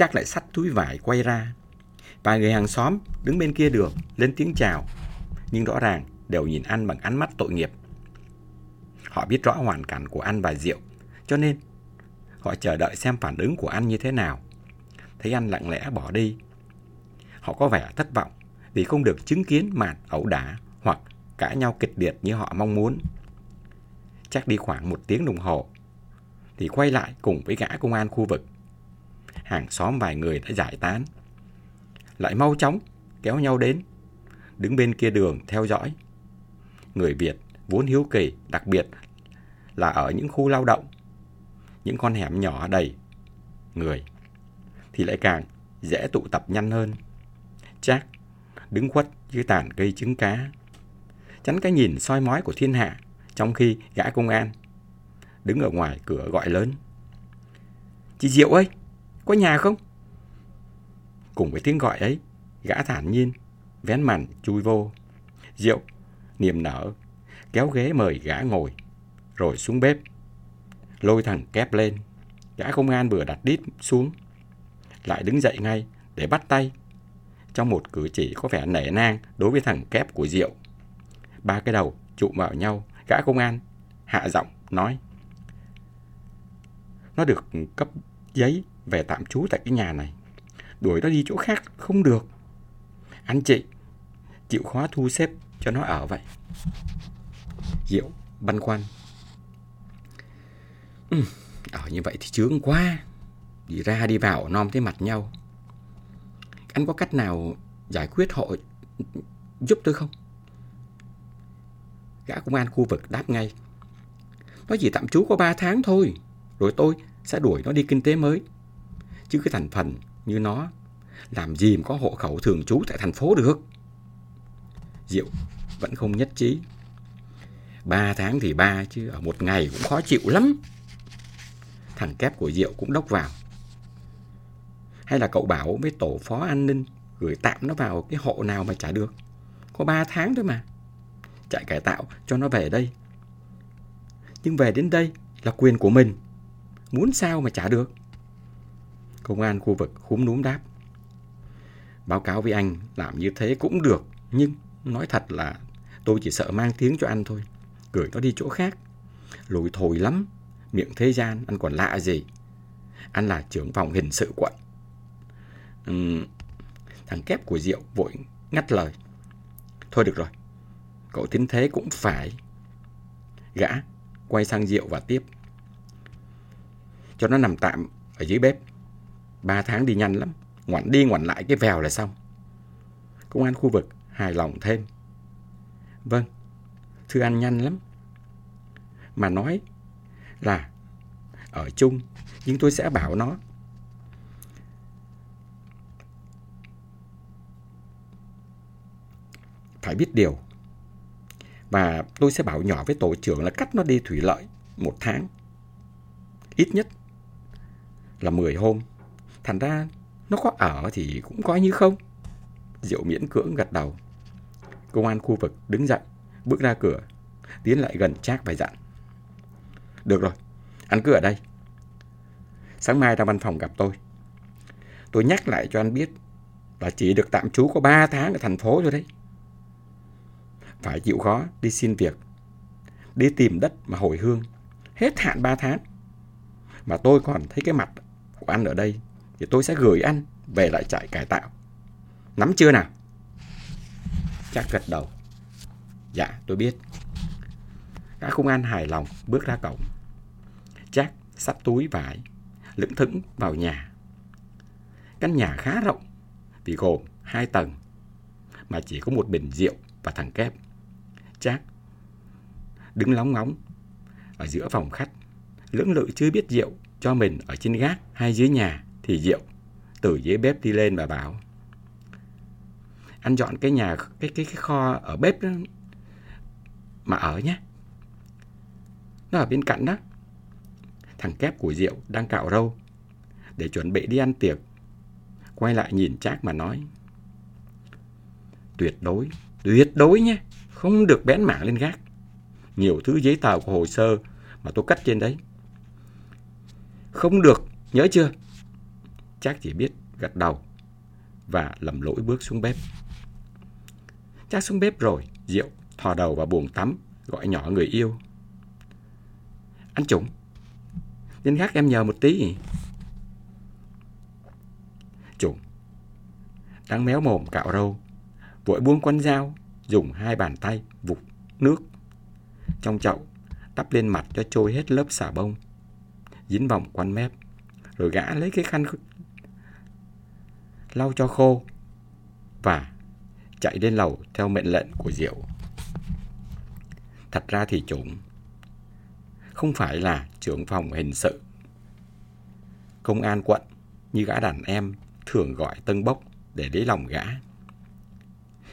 chắc lại sắt túi vải quay ra. Vài người hàng xóm đứng bên kia đường lên tiếng chào, nhưng rõ ràng đều nhìn anh bằng ánh mắt tội nghiệp. Họ biết rõ hoàn cảnh của anh và Diệu, cho nên họ chờ đợi xem phản ứng của anh như thế nào. Thấy anh lặng lẽ bỏ đi. Họ có vẻ thất vọng vì không được chứng kiến màn ẩu đả hoặc cãi nhau kịch liệt như họ mong muốn. Chắc đi khoảng một tiếng đồng hồ thì quay lại cùng với gã công an khu vực. Hàng xóm vài người đã giải tán. Lại mau chóng kéo nhau đến, đứng bên kia đường theo dõi. Người Việt vốn hiếu kỳ, đặc biệt là ở những khu lao động, những con hẻm nhỏ đầy người, thì lại càng dễ tụ tập nhanh hơn. Chắc đứng khuất dưới tàn cây trứng cá, tránh cái nhìn soi mói của thiên hạ, trong khi gã công an đứng ở ngoài cửa gọi lớn. Chị Diệu ơi, có nhà không? Cùng với tiếng gọi ấy, gã thản nhiên, vén màn chui vô. Diệu, niềm nở, kéo ghế mời gã ngồi, rồi xuống bếp. Lôi thằng kép lên, gã công an vừa đặt đít xuống, lại đứng dậy ngay để bắt tay. Trong một cử chỉ có vẻ nể nang đối với thằng kép của Diệu. Ba cái đầu chụm vào nhau, gã công an hạ giọng nói. Nó được cấp giấy về tạm trú tại cái nhà này. Đuổi nó đi chỗ khác không được. Anh chị chịu khó thu xếp cho nó ở vậy. Diệu băn khoăn. Ừ, ở như vậy thì chướng quá. Đi ra đi vào nom thấy mặt nhau. Anh có cách nào giải quyết họ giúp tôi không? Gã công an khu vực đáp ngay. Nó chỉ tạm trú có 3 tháng thôi. Rồi tôi sẽ đuổi nó đi kinh tế mới. Chứ cái thành phần như nó, làm gì mà có hộ khẩu thường trú tại thành phố được. Diệu vẫn không nhất trí. Ba tháng thì ba chứ, ở một ngày cũng khó chịu lắm. Thằng kép của Diệu cũng đốc vào. Hay là cậu bảo với tổ phó an ninh gửi tạm nó vào cái hộ nào mà trả được. Có ba tháng thôi mà. Chạy cải tạo cho nó về đây. Nhưng về đến đây là quyền của mình. Muốn sao mà trả được. Công an khu vực khúm núm đáp. Báo cáo với anh làm như thế cũng được. Nhưng nói thật là tôi chỉ sợ mang tiếng cho anh thôi. Gửi nó đi chỗ khác. Lùi thổi lắm. Miệng thế gian anh còn lạ gì. Anh là trưởng phòng hình sự quận. Uhm, thằng kép của Diệu vội ngắt lời. Thôi được rồi. Cậu tính thế cũng phải. Gã quay sang Diệu và tiếp. Cho nó nằm tạm ở dưới bếp. Ba tháng đi nhanh lắm. Ngoảnh đi ngoảnh lại cái vèo là xong. Công an khu vực hài lòng thêm. Vâng, thưa anh nhanh lắm. Mà nói là ở chung, nhưng tôi sẽ bảo nó. Phải biết điều. Và tôi sẽ bảo nhỏ với tổ trưởng là cắt nó đi thủy lợi một tháng. Ít nhất là 10 hôm. Thành ra nó có ở thì cũng coi như không. Diệu miễn cưỡng gật đầu. Công an khu vực đứng dậy, bước ra cửa, tiến lại gần Trác và dặn. Được rồi, anh cứ ở đây. Sáng mai ra văn phòng gặp tôi. Tôi nhắc lại cho anh biết là chỉ được tạm trú có 3 tháng ở thành phố rồi đấy. Phải chịu khó đi xin việc, đi tìm đất mà hồi hương. Hết hạn 3 tháng. Mà tôi còn thấy cái mặt của anh ở đây thì tôi sẽ gửi anh về lại trại cải tạo. Nắm chưa nào? Chắc gật đầu. Dạ, tôi biết. Gã công an hài lòng bước ra cổng. Jack sắp túi vải, lững thững vào nhà. Căn nhà khá rộng, vì gồm hai tầng, mà chỉ có một bình rượu và thằng kép. Jack đứng lóng ngóng ở giữa phòng khách, lưỡng lự chưa biết rượu cho mình ở trên gác hay dưới nhà thì rượu từ dưới bếp đi lên và bảo, anh dọn cái nhà, cái cái cái kho ở bếp đó mà ở nhé. Nó ở bên cạnh đó. Thằng kép của Diệu đang cạo râu để chuẩn bị đi ăn tiệc, quay lại nhìn Trác mà nói, tuyệt đối tuyệt đối nhé, không được bén mảng lên gác. Nhiều thứ giấy tờ của hồ sơ mà tôi cắt trên đấy. Không được, nhớ chưa? Chắc chỉ biết gật đầu và lầm lỗi bước xuống bếp. Chắc xuống bếp rồi, Diệu thò đầu vào buồng tắm, gọi nhỏ người yêu. Anh Trùng, đến gác em nhờ một tí. Trùng, đang méo mồm cạo râu, vội buông con dao, dùng hai bàn tay vụt nước. Trong chậu, đắp lên mặt cho trôi hết lớp xà bông, dính vòng quanh mép, rồi gã lấy cái khăn lau cho khô và chạy lên lầu theo mệnh lệnh của Diệu. Thật ra thì chúng không phải là trưởng phòng hình sự. Công an quận như gã đàn em thường gọi tân bốc để lấy lòng gã.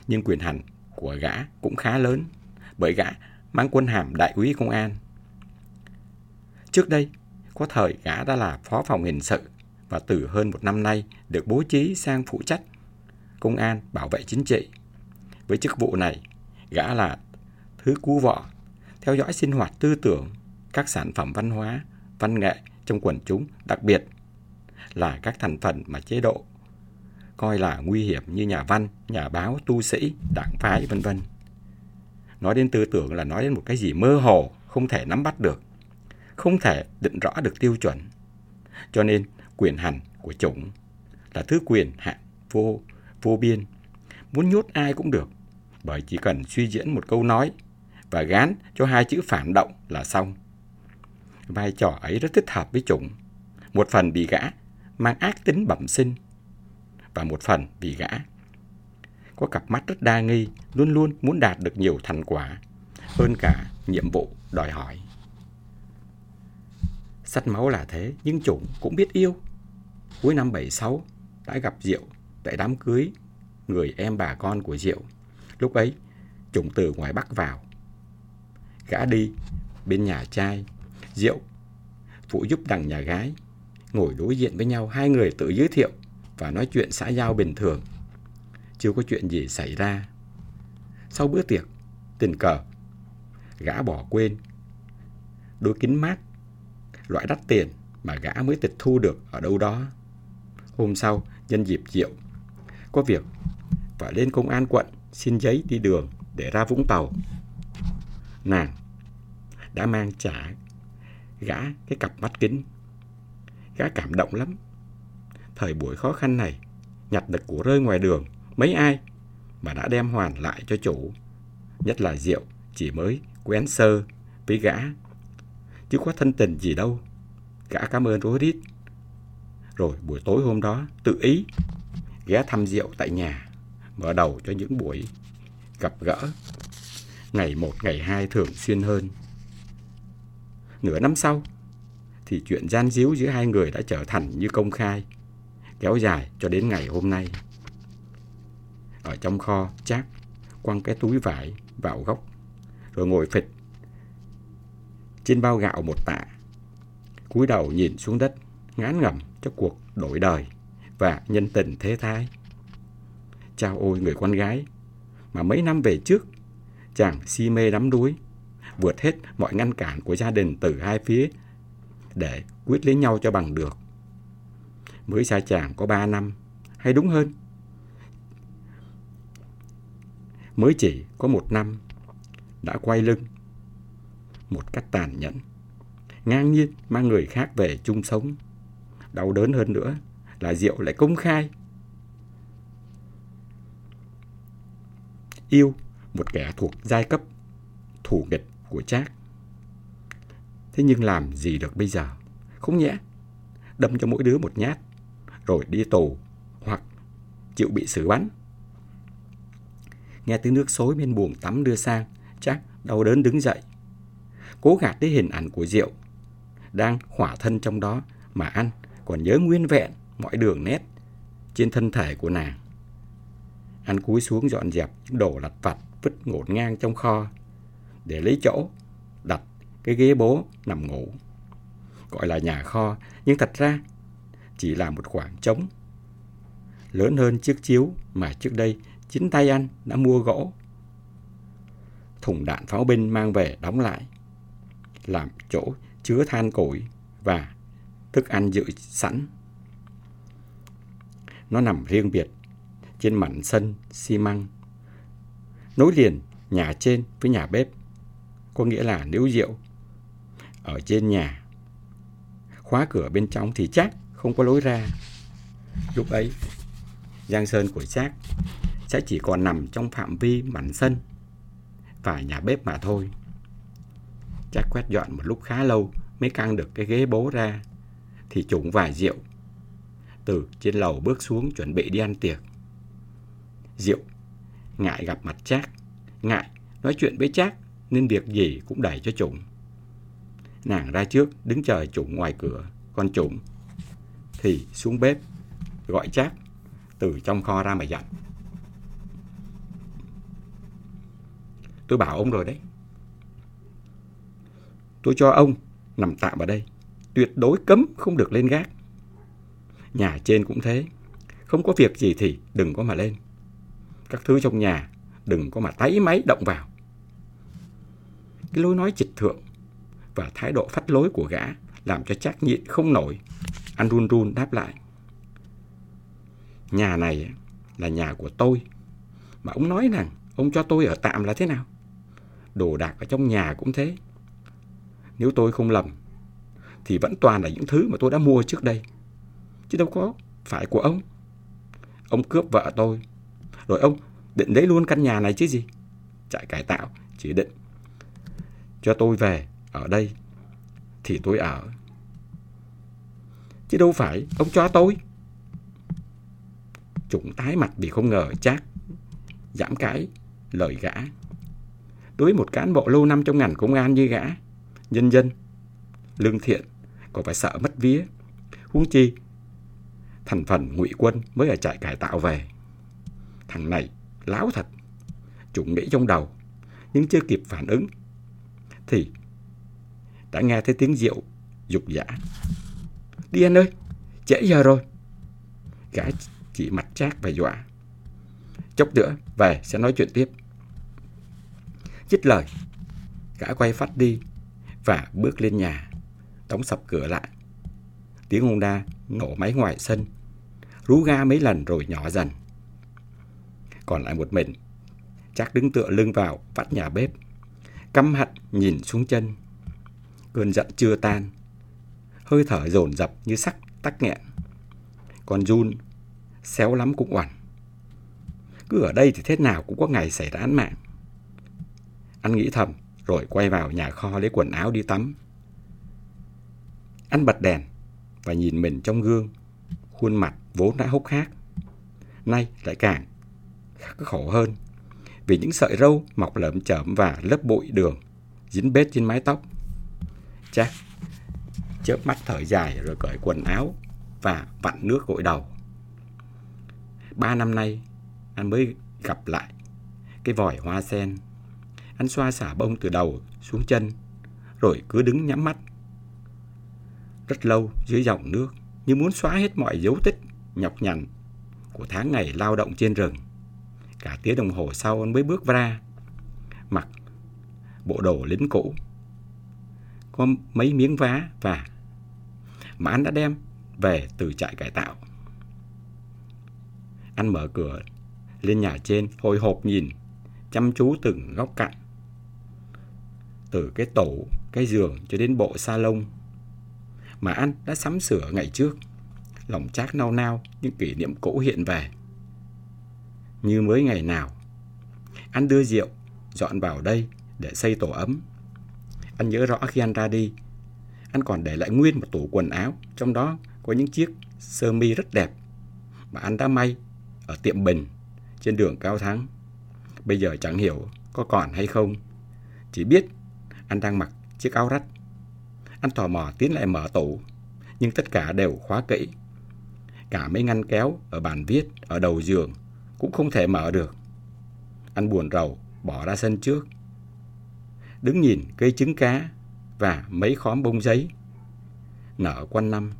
Nhưng quyền hành của gã cũng khá lớn bởi gã mang quân hàm đại úy công an. Trước đây, có thời gã đã là phó phòng hình sự và từ hơn một năm nay được bố trí sang phụ trách công an bảo vệ chính trị. Với chức vụ này, gã là thứ cú vọ, theo dõi sinh hoạt tư tưởng, các sản phẩm văn hóa, văn nghệ trong quần chúng, đặc biệt là các thành phần mà chế độ coi là nguy hiểm như nhà văn, nhà báo, tu sĩ, đảng phái, vân vân. Nói đến tư tưởng là nói đến một cái gì mơ hồ, không thể nắm bắt được, không thể định rõ được tiêu chuẩn. Cho nên quyền hành của chủng là thứ quyền hạn vô vô biên. Muốn nhốt ai cũng được, bởi chỉ cần suy diễn một câu nói và gán cho hai chữ phản động là xong. Vai trò ấy rất thích hợp với chủng. Một phần bị gã mang ác tính bẩm sinh và một phần vì gã có cặp mắt rất đa nghi, luôn luôn muốn đạt được nhiều thành quả hơn cả nhiệm vụ đòi hỏi. Sắt máu là thế, nhưng chủng cũng biết yêu. Cuối năm 76 đã gặp Diệu tại đám cưới người em bà con của Diệu. Lúc ấy, trùng từ ngoài Bắc vào. Gã đi bên nhà trai, Diệu phụ giúp đằng nhà gái. Ngồi đối diện với nhau, hai người tự giới thiệu và nói chuyện xã giao bình thường. Chưa có chuyện gì xảy ra. Sau bữa tiệc, tình cờ, gã bỏ quên đôi kính mát, loại đắt tiền mà gã mới tịch thu được ở đâu đó. Hôm sau, nhân dịp rượu, có việc phải lên công an quận xin giấy đi đường để ra Vũng Tàu. Nàng đã mang trả gã cái cặp mắt kính. Gã cảm động lắm thời buổi khó khăn này, nhặt được của rơi ngoài đường, mấy ai mà đã đem hoàn lại cho chủ. Nhất là rượu chỉ mới quen sơ với gã, chứ có thân tình gì đâu. Gã cảm ơn rối rít. Rồi buổi tối hôm đó tự ý ghé thăm rượu tại nhà, mở đầu cho những buổi gặp gỡ. Ngày một, ngày hai thường xuyên hơn. Nửa năm sau, thì chuyện gian díu giữa hai người đã trở thành như công khai kéo dài cho đến ngày hôm nay. Ở trong kho, chắc quăng cái túi vải vào góc, rồi ngồi phịch trên bao gạo một tạ. cúi đầu nhìn xuống đất, ngán ngẩm cho cuộc đổi đời và nhân tình thế thái. Chào ôi người con gái, mà mấy năm về trước, chàng si mê đắm đuối, vượt hết mọi ngăn cản của gia đình từ hai phía để quyết lấy nhau cho bằng được mới xa chàng có ba năm, hay đúng hơn, mới chỉ có một năm đã quay lưng một cách tàn nhẫn, ngang nhiên mang người khác về chung sống. Đau đớn hơn nữa là Diệu lại công khai yêu một kẻ thuộc giai cấp thủ nghịch của Trác. Thế nhưng làm gì được bây giờ? Không nhẽ đâm cho mỗi đứa một nhát rồi đi tù hoặc chịu bị xử bắn. Nghe tiếng nước xối bên buồng tắm đưa sang, chắc đau đớn đứng dậy. Cố gạt đi hình ảnh của Diệu, đang khỏa thân trong đó mà ăn còn nhớ nguyên vẹn mọi đường nét trên thân thể của nàng. Anh cúi xuống dọn dẹp những đồ lặt vặt vứt ngổn ngang trong kho để lấy chỗ đặt cái ghế bố nằm ngủ. Gọi là nhà kho, nhưng thật ra chỉ là một khoảng trống. Lớn hơn chiếc chiếu mà trước đây chính tay anh đã mua gỗ. Thùng đạn pháo binh mang về đóng lại, làm chỗ chứa than củi và thức ăn dự sẵn. Nó nằm riêng biệt trên mảnh sân xi măng. Nối liền nhà trên với nhà bếp. Có nghĩa là nếu rượu ở trên nhà khóa cửa bên trong thì chắc không có lối ra. Lúc ấy, Giang Sơn của chắc sẽ chỉ còn nằm trong phạm vi mảnh sân và nhà bếp mà thôi. Chắc quét dọn một lúc khá lâu mới căng được cái ghế bố ra thì trúng vài rượu. Từ trên lầu bước xuống chuẩn bị đi ăn tiệc. Diệu ngại gặp mặt Trác, ngại nói chuyện với Trác nên việc gì cũng đẩy cho Trụng. Nàng ra trước đứng chờ Trụng ngoài cửa, còn Trụng thì xuống bếp gọi Trác từ trong kho ra mà dặn. Tôi bảo ông rồi đấy. Tôi cho ông nằm tạm ở đây. Tuyệt đối cấm không được lên gác. Nhà trên cũng thế. Không có việc gì thì đừng có mà lên. Các thứ trong nhà đừng có mà táy máy động vào. Cái lối nói trịch thượng và thái độ phát lối của gã làm cho chắc nhịn không nổi. Anh run run đáp lại. Nhà này là nhà của tôi. Mà ông nói rằng ông cho tôi ở tạm là thế nào? Đồ đạc ở trong nhà cũng thế. Nếu tôi không lầm, thì vẫn toàn là những thứ mà tôi đã mua trước đây. Chứ đâu có phải của ông. Ông cướp vợ tôi. Rồi ông định lấy luôn căn nhà này chứ gì. Trại cải tạo chỉ định cho tôi về ở đây thì tôi ở. Chứ đâu phải ông cho tôi. Chúng tái mặt vì không ngờ chắc giảm cái lời gã. Đối với một cán bộ lâu năm trong ngành công an như gã, nhân dân, lương thiện, còn phải sợ mất vía. Huống chi, thành phần ngụy quân mới ở trại cải tạo về. Thằng này láo thật. Chúng nghĩ trong đầu, nhưng chưa kịp phản ứng, thì đã nghe thấy tiếng rượu dục dã. Đi anh ơi, trễ giờ rồi. Gã chỉ mặt chát và dọa. Chốc nữa, về sẽ nói chuyện tiếp. Dứt lời, gã quay phát đi và bước lên nhà, đóng sập cửa lại. Tiếng Honda nổ máy ngoài sân, rú ga mấy lần rồi nhỏ dần. Còn lại một mình, chắc đứng tựa lưng vào vắt nhà bếp, căm hận nhìn xuống chân. Cơn giận chưa tan, hơi thở dồn dập như sắc tắc nghẹn. Còn Jun xéo lắm cũng oằn. Cứ ở đây thì thế nào cũng có ngày xảy ra án mạng. Anh nghĩ thầm, rồi quay vào nhà kho lấy quần áo đi tắm. Anh bật đèn và nhìn mình trong gương, khuôn mặt vốn đã hốc hác. Nay lại càng khổ hơn vì những sợi râu mọc lởm chởm và lớp bụi đường dính bết trên mái tóc. Chắc chớp mắt thở dài rồi cởi quần áo và vặn nước gội đầu. Ba năm nay, anh mới gặp lại cái vòi hoa sen. Anh xoa xả bông từ đầu xuống chân, rồi cứ đứng nhắm mắt. Rất lâu dưới dòng nước, như muốn xóa hết mọi dấu tích nhọc nhằn của tháng ngày lao động trên rừng. Cả tiếng đồng hồ sau anh mới bước ra, mặc bộ đồ lính cũ, có mấy miếng vá và mà anh đã đem về từ trại cải tạo. Anh mở cửa lên nhà trên, hồi hộp nhìn, chăm chú từng góc cạnh. Từ cái tủ, cái giường cho đến bộ salon mà anh đã sắm sửa ngày trước. Lòng trác nao nao những kỷ niệm cũ hiện về. Như mới ngày nào, anh đưa rượu dọn vào đây để xây tổ ấm. Anh nhớ rõ khi anh ra đi, anh còn để lại nguyên một tủ quần áo, trong đó có những chiếc sơ mi rất đẹp mà anh đã may ở tiệm Bình trên đường Cao Thắng. Bây giờ chẳng hiểu có còn hay không. Chỉ biết anh đang mặc chiếc áo rách. Anh tò mò tiến lại mở tủ, nhưng tất cả đều khóa kỹ. Cả mấy ngăn kéo ở bàn viết ở đầu giường cũng không thể mở được. Anh buồn rầu bỏ ra sân trước. Đứng nhìn cây trứng cá và mấy khóm bông giấy nở quanh năm.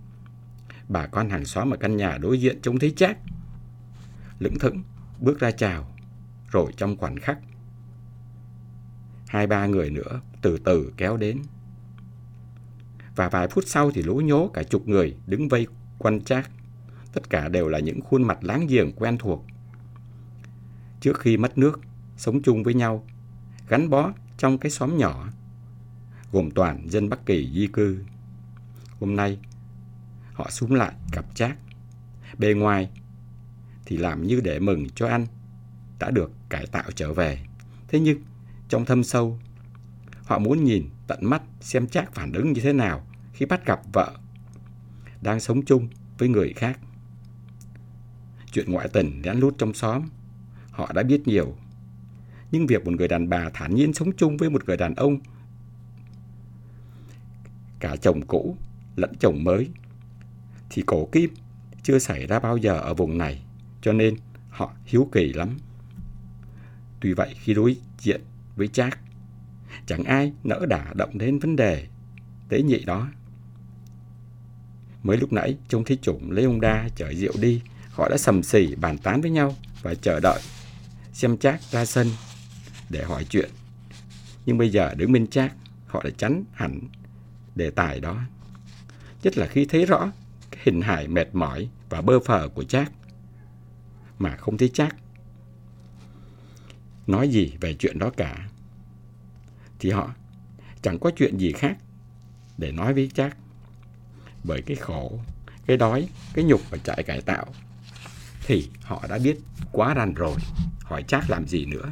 Bà con hàng xóm ở căn nhà đối diện trông thấy chát lững thững bước ra chào, rồi trong khoảnh khắc. Hai ba người nữa từ từ kéo đến. Và vài phút sau thì lũ nhố cả chục người đứng vây quanh Trác, tất cả đều là những khuôn mặt láng giềng quen thuộc. Trước khi mất nước, sống chung với nhau, gắn bó trong cái xóm nhỏ, gồm toàn dân Bắc Kỳ di cư. Hôm nay, họ súng lại gặp Trác. Bề ngoài thì làm như để mừng cho anh đã được cải tạo trở về. Thế nhưng, trong thâm sâu, họ muốn nhìn tận mắt xem Trác phản ứng như thế nào khi bắt gặp vợ đang sống chung với người khác. Chuyện ngoại tình lén lút trong xóm, họ đã biết nhiều. Nhưng việc một người đàn bà thản nhiên sống chung với một người đàn ông cả chồng cũ lẫn chồng mới thì cổ kim chưa xảy ra bao giờ ở vùng này, cho nên họ hiếu kỳ lắm. Tuy vậy khi đối diện với Trác, chẳng ai nỡ đả động đến vấn đề tế nhị đó. Mới lúc nãy trông thấy chủng lấy ông đa chở rượu đi, họ đã sầm xì bàn tán với nhau và chờ đợi xem Trác ra sân để hỏi chuyện. Nhưng bây giờ đứng bên Trác, họ đã tránh hẳn đề tài đó. Nhất là khi thấy rõ cái hình hài mệt mỏi và bơ phờ của Trác mà không thấy Trác nói gì về chuyện đó cả thì họ chẳng có chuyện gì khác để nói với Trác bởi cái khổ, cái đói, cái nhục ở trại cải tạo thì họ đã biết quá rành rồi. Hỏi Trác làm gì nữa?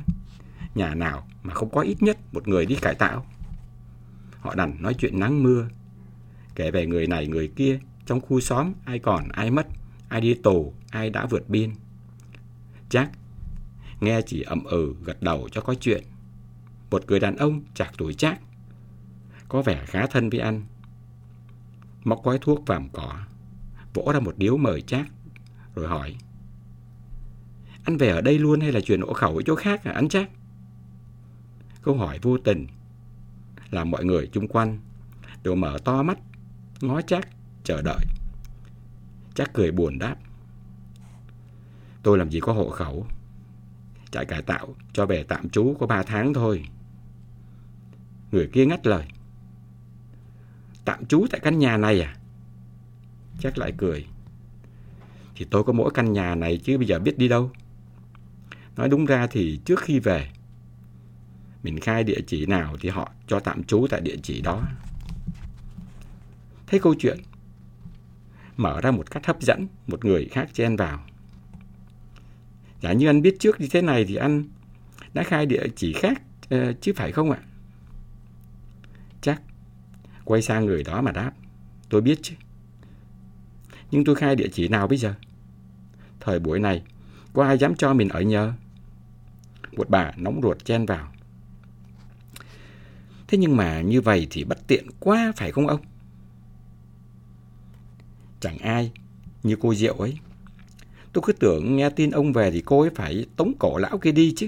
Nhà nào mà không có ít nhất một người đi cải tạo? Họ đành nói chuyện nắng mưa. Kể về người này, người kia, trong khu xóm, ai còn, ai mất, ai đi tù, ai đã vượt biên. Chắc nghe chỉ ậm ừ gật đầu cho có chuyện một người đàn ông chạc tuổi chắc có vẻ khá thân với anh. Móc gói thuốc vàm cỏ, vỗ ra một điếu mời chắc rồi hỏi, anh về ở đây luôn hay là chuyển hộ khẩu ở chỗ khác à anh chắc câu hỏi vô tình làm mọi người chung quanh đều mở to mắt, ngó chắc chờ đợi. Chắc cười buồn đáp, tôi làm gì có hộ khẩu, trại cải tạo cho về tạm trú có 3 tháng thôi người kia ngắt lời tạm trú tại căn nhà này à chắc lại cười thì tôi có mỗi căn nhà này chứ bây giờ biết đi đâu nói đúng ra thì trước khi về mình khai địa chỉ nào thì họ cho tạm trú tại địa chỉ đó. Thấy câu chuyện mở ra một cách hấp dẫn, một người khác chen vào. Giả như anh biết trước như thế này thì anh đã khai địa chỉ khác uh, chứ phải không ạ? Chắc. Quay sang người đó mà đáp. Tôi biết chứ. Nhưng tôi khai địa chỉ nào bây giờ? Thời buổi này, có ai dám cho mình ở nhờ? Một bà nóng ruột chen vào. Thế nhưng mà như vậy thì bất tiện quá phải không ông? Chẳng ai như cô Diệu ấy. Tôi cứ tưởng nghe tin ông về thì cô ấy phải tống cổ lão kia đi chứ.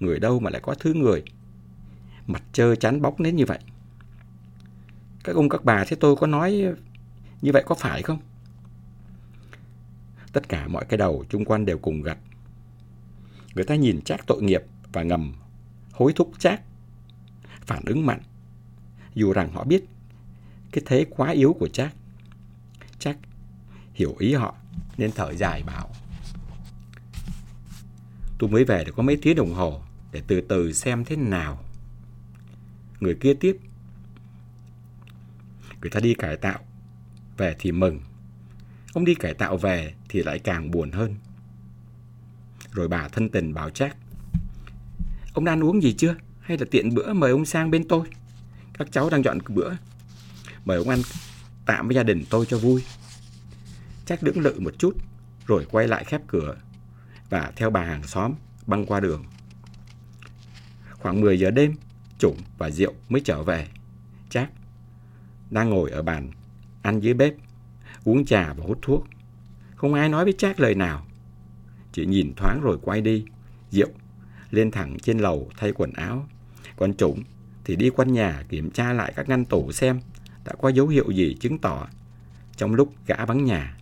Người đâu mà lại có thứ người. Mặt trơ, chán bóc đến như vậy. Các ông các bà thế tôi có nói như vậy có phải không? Tất cả mọi cái đầu chung quanh đều cùng gật. Người ta nhìn chắc tội nghiệp và ngầm hối thúc chắc phản ứng mạnh. Dù rằng họ biết cái thế quá yếu của Jack. Jack hiểu ý họ nên thở dài bảo. Tôi mới về được có mấy tiếng đồng hồ để từ từ xem thế nào. Người kia tiếp. Người ta đi cải tạo, về thì mừng. Ông đi cải tạo về thì lại càng buồn hơn. Rồi bà thân tình bảo chắc. Ông đã ăn uống gì chưa? hay là tiện bữa mời ông sang bên tôi. Các cháu đang dọn bữa. Mời ông ăn tạm với gia đình tôi cho vui. Chắc đứng lự một chút, rồi quay lại khép cửa và theo bà hàng xóm băng qua đường. Khoảng 10 giờ đêm, Chủng và Diệu mới trở về. Chắc đang ngồi ở bàn ăn dưới bếp, uống trà và hút thuốc. Không ai nói với Trác lời nào. Chỉ nhìn thoáng rồi quay đi. Diệu lên thẳng trên lầu thay quần áo còn Trụng thì đi quanh nhà kiểm tra lại các ngăn tủ xem đã có dấu hiệu gì chứng tỏ trong lúc gã vắng nhà,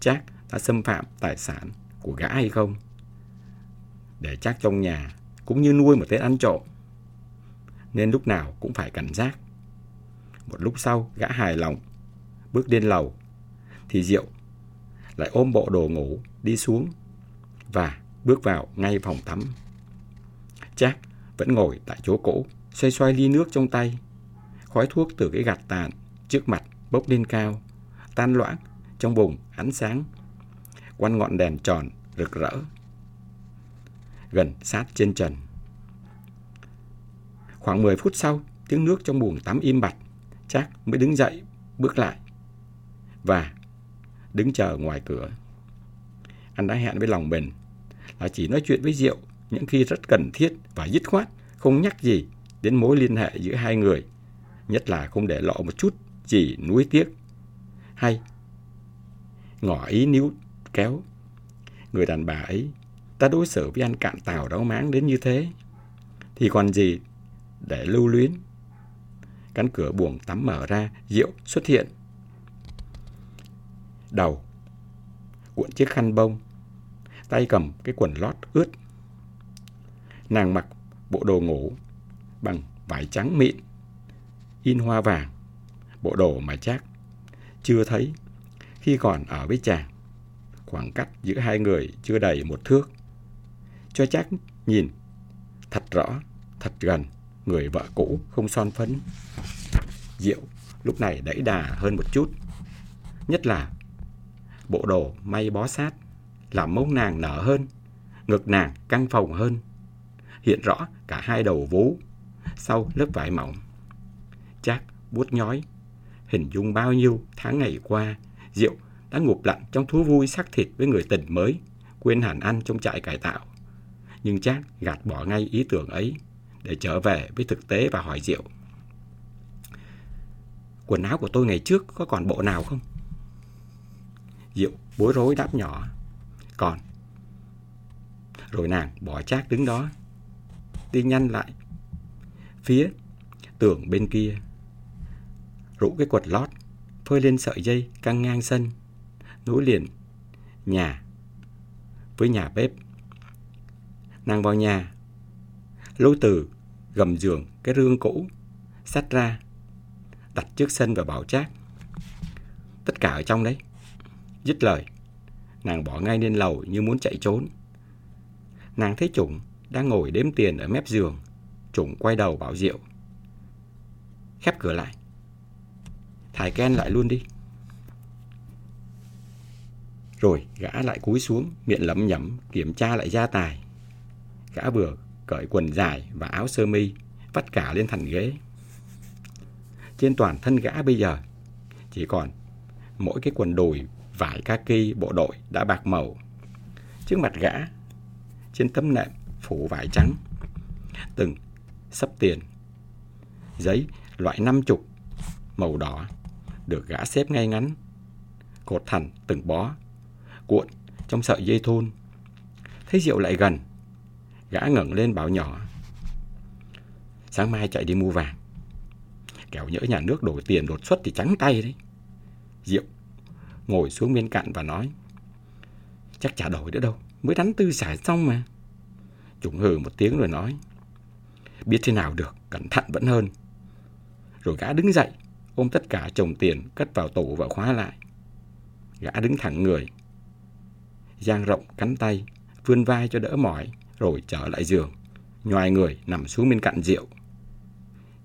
chắc đã xâm phạm tài sản của gã hay không. Để chắc trong nhà cũng như nuôi một tên ăn trộm. Nên lúc nào cũng phải cảnh giác. Một lúc sau gã hài lòng, bước lên lầu, thì Diệu lại ôm bộ đồ ngủ đi xuống và bước vào ngay phòng tắm. Jack vẫn ngồi tại chỗ cũ, xoay xoay ly nước trong tay. Khói thuốc từ cái gạt tàn trước mặt bốc lên cao, tan loãng trong bùng ánh sáng. Quanh ngọn đèn tròn rực rỡ. Gần sát trên trần. Khoảng 10 phút sau, tiếng nước trong buồng tắm im bặt. chắc mới đứng dậy, bước lại. Và đứng chờ ngoài cửa. Anh đã hẹn với lòng mình là chỉ nói chuyện với Diệu những khi rất cần thiết và dứt khoát, không nhắc gì đến mối liên hệ giữa hai người, nhất là không để lộ một chút gì nuối tiếc hay ngỏ ý níu kéo. Người đàn bà ấy, ta đối xử với anh cạn tàu đau máng đến như thế, thì còn gì để lưu luyến. Cánh cửa buồng tắm mở ra, Diệu xuất hiện. Đầu cuộn chiếc khăn bông, tay cầm cái quần lót ướt. Nàng mặc bộ đồ ngủ bằng vải trắng mịn, in hoa vàng, bộ đồ mà chắc chưa thấy khi còn ở với chàng. Khoảng cách giữa hai người chưa đầy một thước. Cho chắc nhìn thật rõ, thật gần, người vợ cũ không son phấn. Diệu lúc này đẩy đà hơn một chút. Nhất là bộ đồ may bó sát, làm mông nàng nở hơn, ngực nàng căng phồng hơn. Hiện rõ cả hai đầu vú sau lớp vải mỏng. Chắc buốt nhói, hình dung bao nhiêu tháng ngày qua, Diệu đã ngụp lặn trong thú vui xác thịt với người tình mới, quên hẳn ăn trong trại cải tạo. Nhưng chắc gạt bỏ ngay ý tưởng ấy để trở về với thực tế và hỏi Diệu. Quần áo của tôi ngày trước có còn bộ nào không? Diệu bối rối đáp nhỏ. Còn. Rồi nàng bỏ chác đứng đó. Đi nhanh lại. Phía tường bên kia. Rũ cái quần lót. Phơi lên sợi dây căng ngang sân. Nối liền nhà với nhà bếp. Nàng vào nhà. Lối từ gầm giường cái rương cũ. Xách ra. Đặt trước sân và bảo trác. Tất cả ở trong đấy. Dứt lời, nàng bỏ ngay lên lầu như muốn chạy trốn. Nàng thấy chủng đang ngồi đếm tiền ở mép giường. chủng quay đầu bảo Diệu. Khép cửa lại. Thải Ken lại luôn đi. Rồi gã lại cúi xuống, miệng lẩm nhẩm kiểm tra lại gia tài. Gã vừa cởi quần dài và áo sơ mi, vắt cả lên thành ghế. Trên toàn thân gã bây giờ chỉ còn mỗi cái quần đùi vải kaki bộ đội đã bạc màu. Trước mặt gã, trên tấm nệm phủ vải trắng, từng sắp tiền, giấy loại năm chục màu đỏ được gã xếp ngay ngắn, cột thành từng bó, cuộn trong sợi dây thun. Thấy rượu lại gần, gã ngẩng lên bảo nhỏ. Sáng mai chạy đi mua vàng. Kẻo nhỡ nhà nước đổi tiền đột xuất thì trắng tay đấy. Diệu ngồi xuống bên cạnh và nói Chắc chả đổi nữa đâu, mới đánh tư xài xong mà. Chúng hừ một tiếng rồi nói Biết thế nào được, cẩn thận vẫn hơn. Rồi gã đứng dậy, ôm tất cả chồng tiền cất vào tủ và khóa lại. Gã đứng thẳng người, giang rộng cánh tay, vươn vai cho đỡ mỏi, rồi trở lại giường, nhoài người nằm xuống bên cạnh diệu,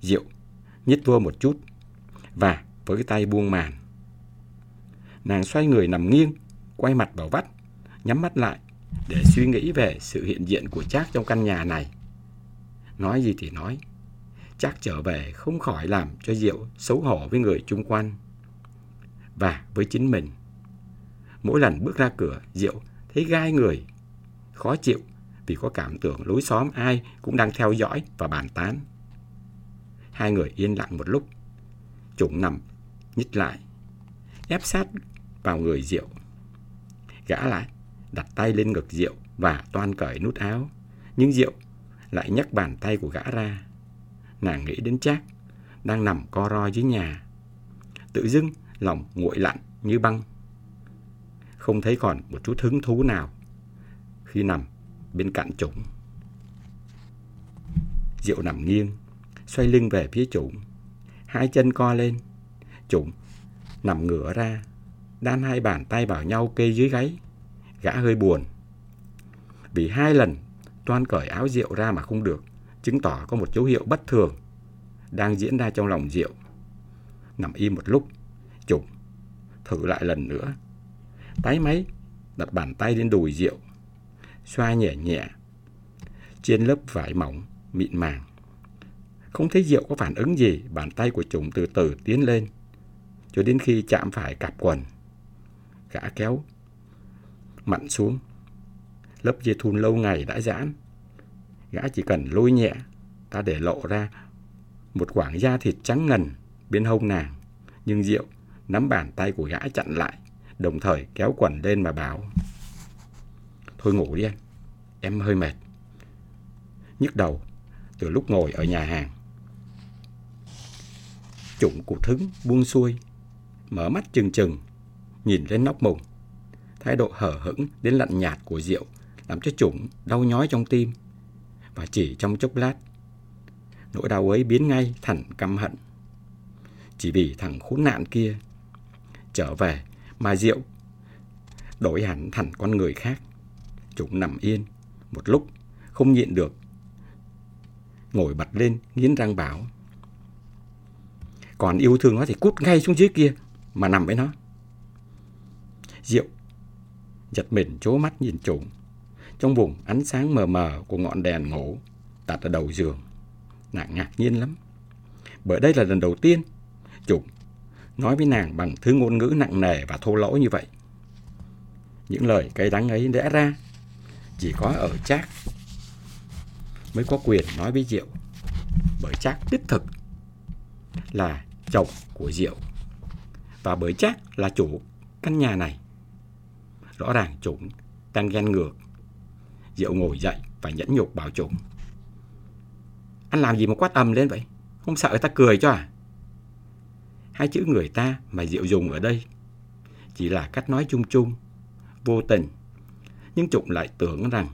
diệu nhích vô một chút, và với tay buông màn. Nàng xoay người nằm nghiêng, quay mặt vào vắt, nhắm mắt lại để suy nghĩ về sự hiện diện của Trác trong căn nhà này. Nói gì thì nói, Trác trở về không khỏi làm cho Diệu xấu hổ với người chung quanh và với chính mình. Mỗi lần bước ra cửa, Diệu thấy gai người, khó chịu vì có cảm tưởng lối xóm ai cũng đang theo dõi và bàn tán. Hai người yên lặng một lúc, Chúng nằm nhích lại, ép sát vào người Diệu. Gã lại đặt tay lên ngực Diệu và toan cởi nút áo. Nhưng Diệu lại nhấc bàn tay của gã ra. Nàng nghĩ đến chắc đang nằm co ro dưới nhà. Tự dưng lòng nguội lạnh như băng. Không thấy còn một chút hứng thú nào khi nằm bên cạnh Trụng. Diệu nằm nghiêng, xoay lưng về phía Trụng. Hai chân co lên. Trụng nằm ngửa ra, đan hai bàn tay vào nhau kê dưới gáy. Gã hơi buồn. Vì hai lần toan cởi áo rượu ra mà không được, chứng tỏ có một dấu hiệu bất thường đang diễn ra trong lòng rượu. Nằm im một lúc, Trùng thử lại lần nữa. Tái máy, đặt bàn tay lên đùi rượu, xoa nhẹ nhẹ trên lớp vải mỏng, mịn màng. Không thấy diệu có phản ứng gì, bàn tay của chúng từ từ tiến lên, cho đến khi chạm phải cặp quần. Gã kéo mặn xuống. Lớp dây thun lâu ngày đã giãn. Gã chỉ cần lôi nhẹ, ta để lộ ra một khoảng da thịt trắng ngần bên hông nàng. Nhưng Diệu nắm bàn tay của gã chặn lại, đồng thời kéo quần lên mà bảo. Thôi ngủ đi anh em hơi mệt. Nhức đầu, từ lúc ngồi ở nhà hàng. Chủng cụt hứng buông xuôi, mở mắt chừng chừng, nhìn lên nóc mùng. Thái độ hở hững đến lạnh nhạt của rượu làm cho Chủng đau nhói trong tim. Và chỉ trong chốc lát, nỗi đau ấy biến ngay thành căm hận. Chỉ vì thằng khốn nạn kia trở về mà rượu đổi hẳn thành con người khác. Chúng nằm yên một lúc, không nhịn được. Ngồi bật lên, nghiến răng bảo. Còn yêu thương nó thì cút ngay xuống dưới kia mà nằm với nó. Diệu giật mình chố mắt nhìn chúng. Trong vùng ánh sáng mờ mờ của ngọn đèn ngủ tạt ở đầu giường. Nàng ngạc nhiên lắm. Bởi đây là lần đầu tiên chúng nói với nàng bằng thứ ngôn ngữ nặng nề và thô lỗ như vậy. Những lời cay đắng ấy lẽ ra chỉ có ở Trác mới có quyền nói với Diệu. Bởi Trác đích thực là chồng của Diệu và bởi Trác là chủ căn nhà này. Rõ ràng chúng đang ghen ngược. Diệu ngồi dậy và nhẫn nhục bảo chúng. Anh làm gì mà quát ầm lên vậy? Không sợ người ta cười cho à? Hai chữ người ta mà Diệu dùng ở đây chỉ là cách nói chung chung, vô tình. Nhưng Trụng lại tưởng rằng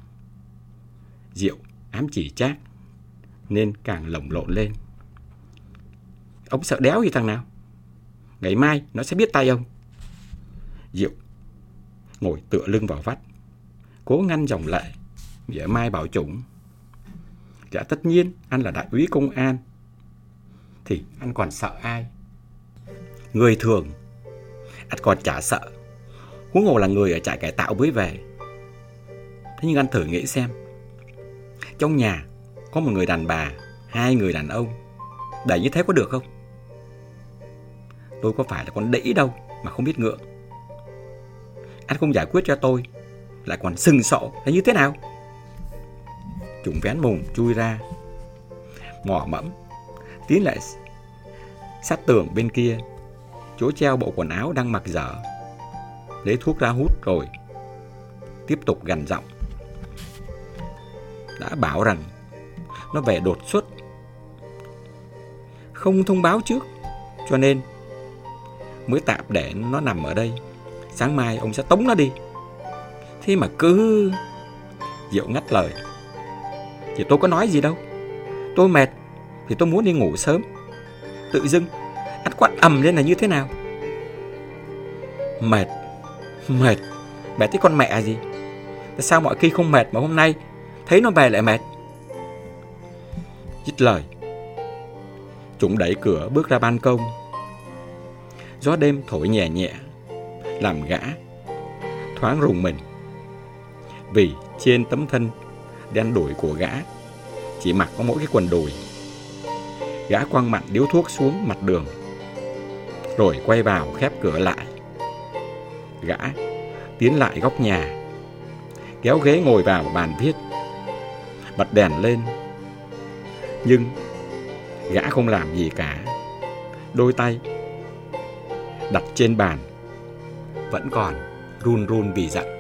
Diệu ám chỉ chát nên càng lồng lộn lên. Ông sợ đéo gì thằng nào? Ngày mai nó sẽ biết tay ông. Diệu ngồi tựa lưng vào vách, cố ngăn dòng lệ, mỉa mai bảo chúng. Dạ tất nhiên, anh là đại úy công an. Thì anh còn sợ ai? Người thường, anh còn chả sợ. Huống hồ là người ở trại cải tạo mới về. Thế nhưng anh thử nghĩ xem. Trong nhà có một người đàn bà, hai người đàn ông. Để như thế có được không? Tôi có phải là con đĩ đâu mà không biết ngượng. Anh không giải quyết cho tôi Lại còn sừng sộ là như thế nào Chúng vén mùng chui ra Mỏ mẫm Tiến lại sát tường bên kia Chỗ treo bộ quần áo đang mặc dở Lấy thuốc ra hút rồi Tiếp tục gần giọng đã bảo rằng Nó về đột xuất. Không thông báo trước, Cho nên Mới tạm để nó nằm ở đây. Sáng mai ông sẽ tống nó đi. Thế mà cứ Diệu ngắt lời. Thì tôi có nói gì đâu. Tôi mệt, Thì tôi muốn đi ngủ sớm. Tự dưng Anh quát ầm lên là như thế nào? Mệt Mệt. Mệt thế con mẹ à gì? Tại sao mọi khi không mệt mà hôm nay Thấy nó về lại mệt Dứt lời Chúng đẩy cửa bước ra ban công Gió đêm thổi nhẹ nhẹ làm gã thoáng rùng mình. Vì trên tấm thân đen đuổi của gã chỉ mặc có mỗi cái quần đùi. Gã quăng mạnh điếu thuốc xuống mặt đường, rồi quay vào khép cửa lại. Gã tiến lại góc nhà, kéo ghế ngồi vào bàn viết, bật đèn lên. Nhưng gã không làm gì cả. Đôi tay đặt trên bàn vẫn còn run run vì giận.